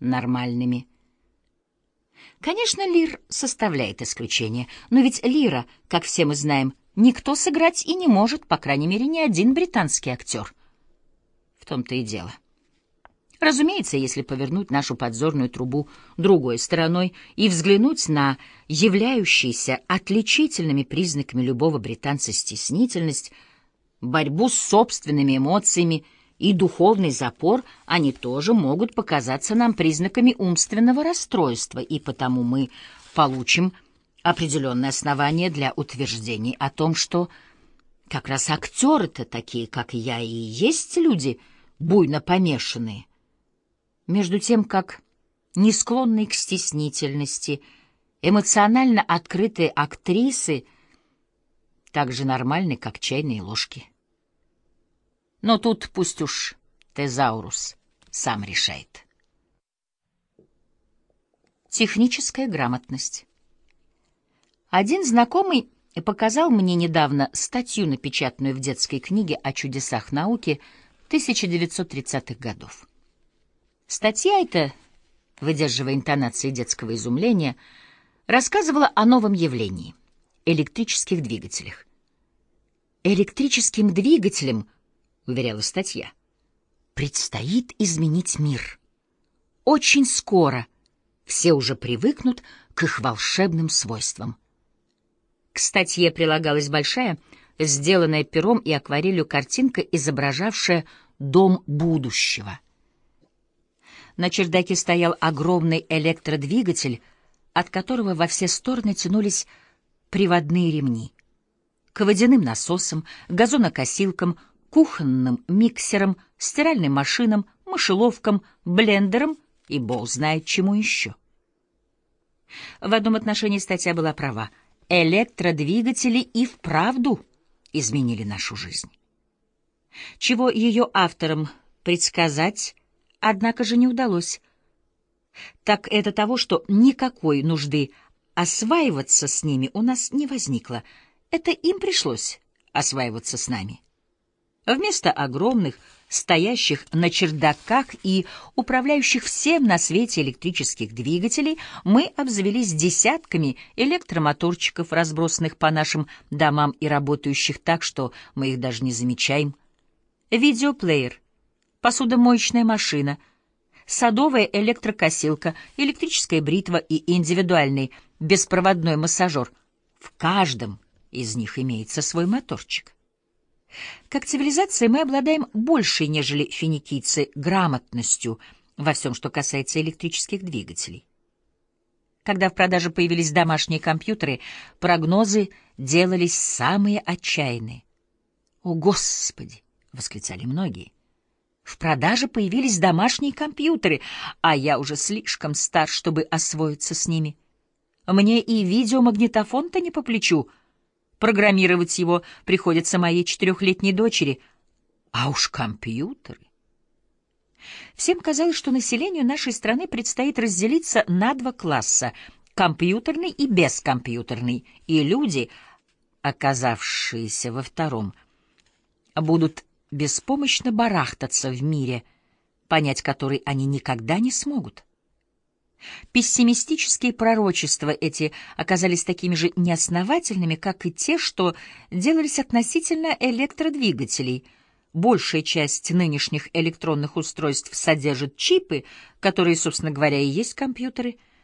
нормальными. Конечно, Лир составляет исключение, но ведь Лира, как все мы знаем, никто сыграть и не может, по крайней мере, ни один британский актер. В том-то и дело. Разумеется, если повернуть нашу подзорную трубу другой стороной и взглянуть на являющиеся отличительными признаками любого британца стеснительность, борьбу с собственными эмоциями и духовный запор, они тоже могут показаться нам признаками умственного расстройства, и потому мы получим определенное основание для утверждений о том, что как раз актеры-то такие, как я, и есть люди, буйно помешанные. Между тем, как не склонные к стеснительности, эмоционально открытые актрисы так же нормальны, как чайные ложки. Но тут пусть уж Тезаурус сам решает. Техническая грамотность. Один знакомый показал мне недавно статью, напечатанную в детской книге о чудесах науки 1930-х годов. Статья эта, выдерживая интонации детского изумления, рассказывала о новом явлении — электрических двигателях. Электрическим двигателем, уверяла статья, предстоит изменить мир. Очень скоро все уже привыкнут к их волшебным свойствам. К статье прилагалась большая, сделанная пером и акварелью картинка, изображавшая дом будущего. На чердаке стоял огромный электродвигатель, от которого во все стороны тянулись приводные ремни. К водяным насосам, газонокосилкам, кухонным миксерам, стиральным машинам, мышеловкам, блендерам и бог знает чему еще. В одном отношении статья была права — электродвигатели и вправду изменили нашу жизнь. Чего ее авторам предсказать, однако же не удалось. Так это того, что никакой нужды осваиваться с ними у нас не возникло. Это им пришлось осваиваться с нами. Вместо огромных стоящих на чердаках и управляющих всем на свете электрических двигателей, мы обзавелись десятками электромоторчиков, разбросанных по нашим домам и работающих так, что мы их даже не замечаем. Видеоплеер, посудомоечная машина, садовая электрокосилка, электрическая бритва и индивидуальный беспроводной массажер. В каждом из них имеется свой моторчик. Как цивилизация мы обладаем большей, нежели финикийцы, грамотностью во всем, что касается электрических двигателей. Когда в продаже появились домашние компьютеры, прогнозы делались самые отчаянные. «О, Господи!» — восклицали многие. «В продаже появились домашние компьютеры, а я уже слишком стар, чтобы освоиться с ними. Мне и видеомагнитофон-то не по плечу». Программировать его приходится моей четырехлетней дочери. А уж компьютеры. Всем казалось, что населению нашей страны предстоит разделиться на два класса — компьютерный и бескомпьютерный, и люди, оказавшиеся во втором, будут беспомощно барахтаться в мире, понять который они никогда не смогут. Пессимистические пророчества эти оказались такими же неосновательными, как и те, что делались относительно электродвигателей. Большая часть нынешних электронных устройств содержит чипы, которые, собственно говоря, и есть компьютеры.